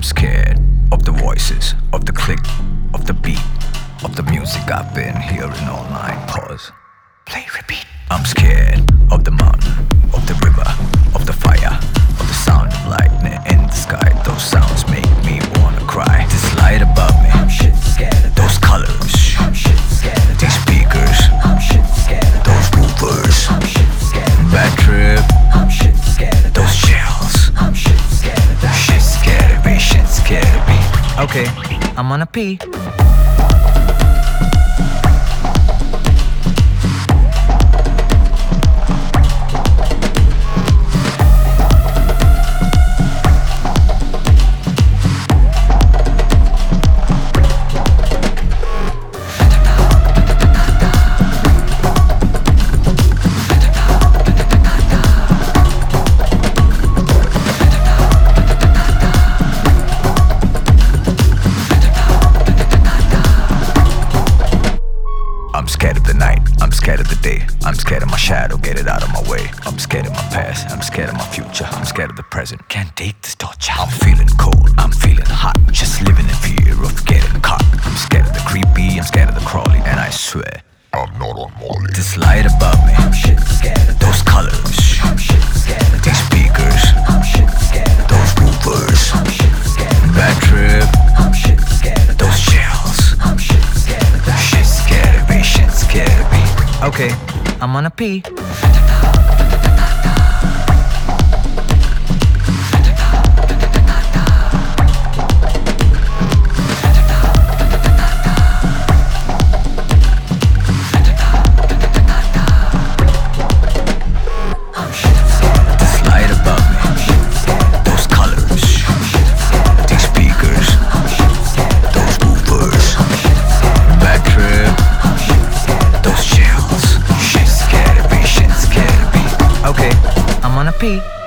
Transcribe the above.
I'm scared of the voices, of the click, of the beat, of the music I've been hearing all night. Pause. Play, repeat. I'm scared of the mountain, Okay, I'm on a pee. I'm scared of the day. I'm scared of my shadow, get it out of my way. I'm scared of my past, I'm scared of my future. I'm scared of the present, can't take this torture. I'm feeling cold, I'm feeling hot. Just living in fear of getting caught. I'm scared of the creepy, I'm scared of the crawly, and I swear. I'm not on Molly. This light above me, I'm shit scared of those colors, Okay, I'm on a pee. A pee.